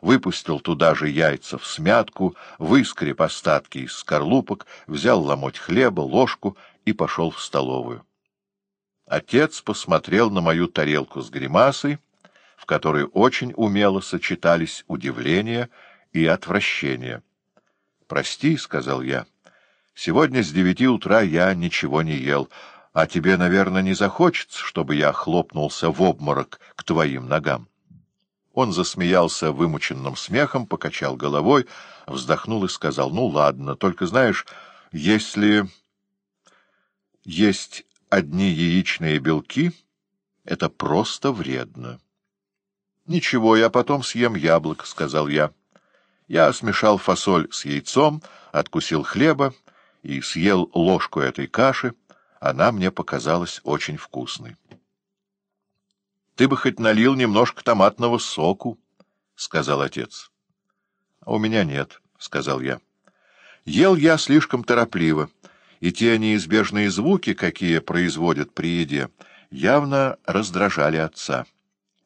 выпустил туда же яйца в смятку, выскреб остатки из скорлупок, взял ломоть хлеба, ложку и пошел в столовую. Отец посмотрел на мою тарелку с гримасой, в которой очень умело сочетались удивление и отвращение. — Прости, — сказал я, — сегодня с девяти утра я ничего не ел, а тебе, наверное, не захочется, чтобы я хлопнулся в обморок к твоим ногам. Он засмеялся вымученным смехом, покачал головой, вздохнул и сказал, — Ну, ладно, только знаешь, если есть одни яичные белки, это просто вредно. — Ничего, я потом съем яблок, — сказал я. Я смешал фасоль с яйцом, откусил хлеба и съел ложку этой каши. Она мне показалась очень вкусной. — Ты бы хоть налил немножко томатного соку, — сказал отец. — А у меня нет, — сказал я. Ел я слишком торопливо, и те неизбежные звуки, какие производят при еде, явно раздражали отца.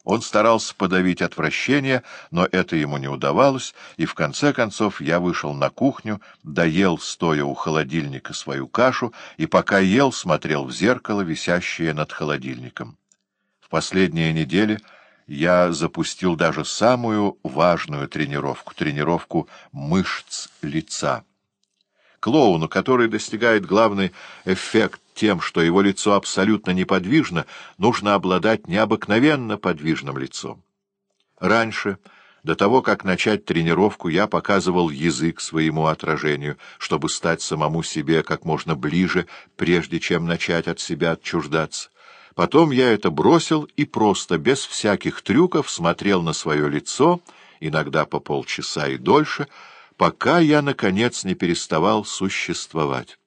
Он старался подавить отвращение, но это ему не удавалось, и в конце концов я вышел на кухню, доел, стоя у холодильника, свою кашу, и пока ел, смотрел в зеркало, висящее над холодильником. Последние недели я запустил даже самую важную тренировку — тренировку мышц лица. Клоуну, который достигает главный эффект тем, что его лицо абсолютно неподвижно, нужно обладать необыкновенно подвижным лицом. Раньше, до того, как начать тренировку, я показывал язык своему отражению, чтобы стать самому себе как можно ближе, прежде чем начать от себя отчуждаться. Потом я это бросил и просто, без всяких трюков, смотрел на свое лицо, иногда по полчаса и дольше, пока я, наконец, не переставал существовать.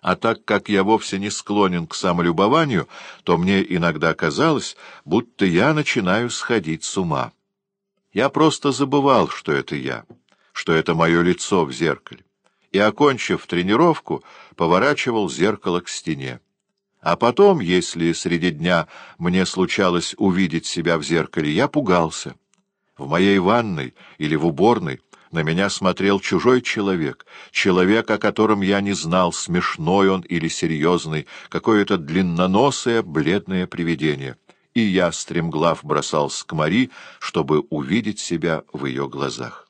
А так как я вовсе не склонен к самолюбованию, то мне иногда казалось, будто я начинаю сходить с ума. Я просто забывал, что это я, что это мое лицо в зеркале, и, окончив тренировку, поворачивал зеркало к стене. А потом, если среди дня мне случалось увидеть себя в зеркале, я пугался. В моей ванной или в уборной на меня смотрел чужой человек, человек, о котором я не знал, смешной он или серьезный, какое-то длинноносое, бледное привидение. И я, стремглав, бросался к Мари, чтобы увидеть себя в ее глазах.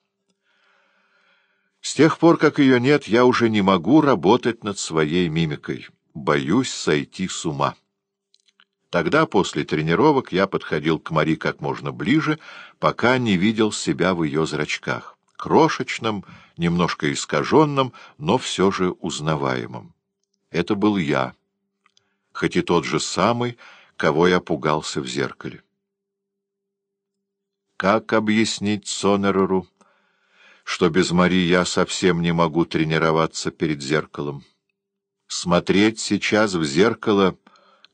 С тех пор, как ее нет, я уже не могу работать над своей мимикой. Боюсь сойти с ума. Тогда, после тренировок, я подходил к Мари как можно ближе, пока не видел себя в ее зрачках крошечным, немножко искаженным, но все же узнаваемым. Это был я, хоть и тот же самый, кого я пугался в зеркале. Как объяснить Сонереру, что без Мари я совсем не могу тренироваться перед зеркалом? Смотреть сейчас в зеркало,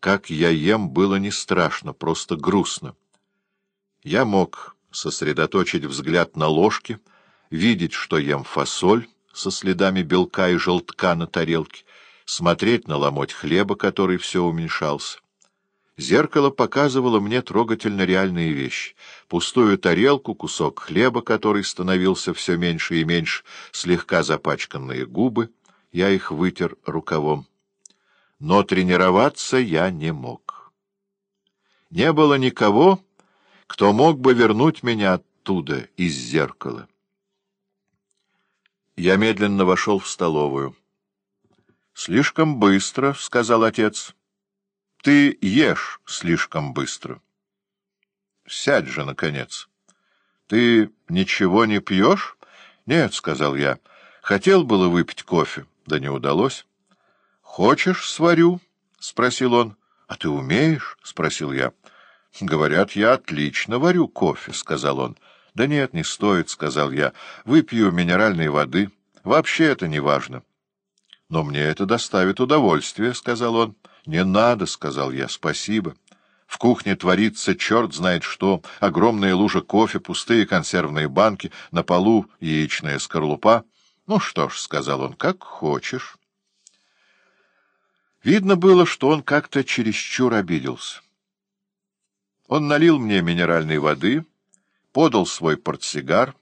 как я ем, было не страшно, просто грустно. Я мог сосредоточить взгляд на ложке — видеть, что ем фасоль со следами белка и желтка на тарелке, смотреть на ломоть хлеба, который все уменьшался. Зеркало показывало мне трогательно реальные вещи. Пустую тарелку, кусок хлеба, который становился все меньше и меньше, слегка запачканные губы, я их вытер рукавом. Но тренироваться я не мог. Не было никого, кто мог бы вернуть меня оттуда, из зеркала. Я медленно вошел в столовую. — Слишком быстро, — сказал отец. — Ты ешь слишком быстро. — Сядь же, наконец. — Ты ничего не пьешь? — Нет, — сказал я. Хотел было выпить кофе, да не удалось. — Хочешь, сварю? — спросил он. — А ты умеешь? — спросил я. — Говорят, я отлично варю кофе, — сказал он. —— Да нет, не стоит, — сказал я. — Выпью минеральной воды. Вообще это не важно. — Но мне это доставит удовольствие, — сказал он. — Не надо, — сказал я, — спасибо. В кухне творится черт знает что, огромная лужа кофе, пустые консервные банки, на полу яичная скорлупа. — Ну что ж, — сказал он, — как хочешь. Видно было, что он как-то чересчур обиделся. Он налил мне минеральной воды подал свой портсигар